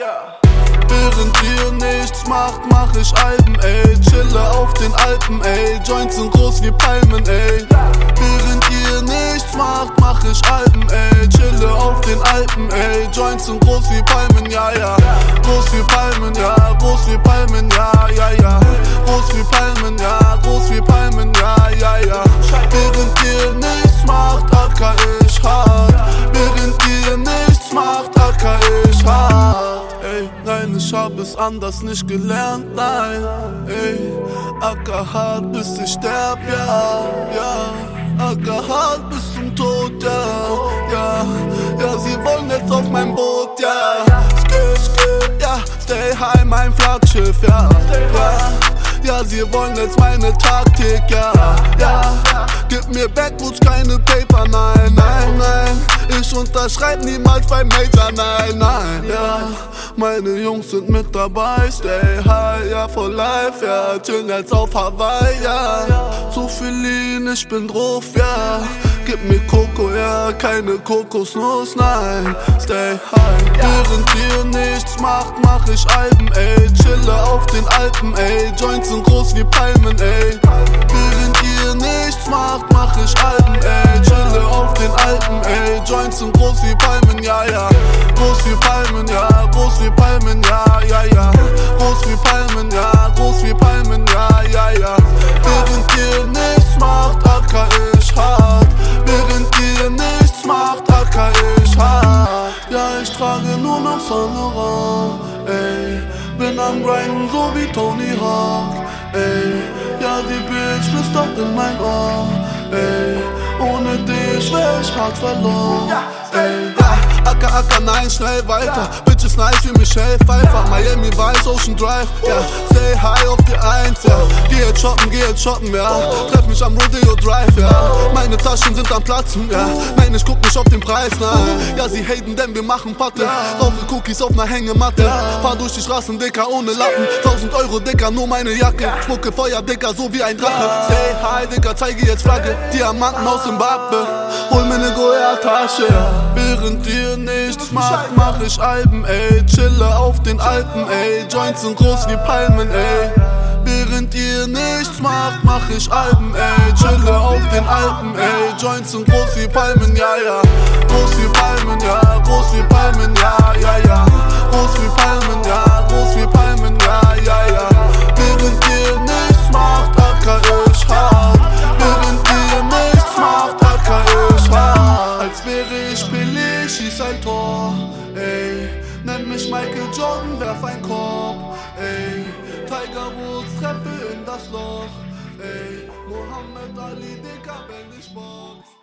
Während ihr nichts macht, mach ich Alben, ey. Chille auf den Alpen, ey. Joints sind groß wie Palmen, ey. Während ihr nichts macht, mach ich Alben, ey. Chille auf den Alpen, ey. Joints sind groß wie Palmen, ja, ja. Groß wie Palmen, ja. Groß wie Palmen, ja, ja, ja. Groß wie Palmen, ja. Ich hab es anders nicht gelernt, nein. Ey, acker bis ich sterb, ja, ja. Acker bis zum Tod, ja, ja. Ja, sie wollen jetzt auf mein Boot, ja. Skip, skip, ja. Stay high, mein Flaggschiff, ja, ja. Ja, sie wollen jetzt meine Taktik, ja, ja. Gib mir Backwoods, keine Paper, nein, nein, nein. Ich unterschreib niemals beim Major, nein, nein, ja. Meine Jungs sind mit dabei, stay high, ja, for life, ja. Chillen jetzt auf Hawaii, ja. Zu viel Lean, ich bin drauf, ja. Gib mir Koko, ja, keine Kokosnuss, nein. Stay high. Während ihr nichts macht, mach ich Alben, ey. Chille auf den Alpen, ey. Joints sind groß wie Palmen, ey. Während ihr nichts macht, mach ich Alben, Joints sind groß wie Palmen, ja, ja. Groß wie Palmen, ja. Groß wie Palmen, ja, ja, ja. Groß wie Palmen, ja. Groß wie Palmen, ja, ja, ja. Während ihr nichts macht, acker ich hart. Während ihr nichts macht, acker ich hart. Ja, ich trage nur noch Sonneran, ey. Bin am Grinden, so wie Tony Hawk, ey. Ja, die Bitch flüstert in mein Ohr, ey. Ohne dich wär ich hart verloren, ey. Ja. Acker, Acker, nein, schnell weiter. Bitches nice wie Michelle Pfeiffer. Miami Vice, Ocean Drive, ja. Stay high auf die Eins, ja. Geh jetzt shoppen, geh jetzt shoppen, ja. Treff mich am Rodeo Drive, ja. Meine Taschen sind am Platzen, ja. Nein, ich guck nicht auf den Preis, nein. Ja, sie haten, denn wir machen Patte. Rauche Cookies auf ner Hängematte. Fahr durch die Straßen, Dicker, ohne Lappen. 1000 Euro, Dicker, nur meine Jacke. Spucke Feuer, Dicker, so wie ein Drache. Stay high, Dicker, zeige jetzt Flagge. Diamanten aus Zimbabwe. Hol mir ne Goya-Tasche. Während ihr nichts macht, mach ich Alben, ey. Chille auf den Alpen, ey. Joints sind groß wie Palmen, ey. Während ihr nichts macht, mach ich Alben, ey. Chille auf den Alpen, ey. Joints sind groß wie Palmen, ja, ja. Groß wie Palmen, ja. Groß wie Palmen, ja, ja, ja. Groß wie ey. Nenn mich Michael Jordan, werf ein Korb, ey. Tiger Woods, Treppe in das Loch, ey. Muhammad Ali, Dicker, wenn ich box.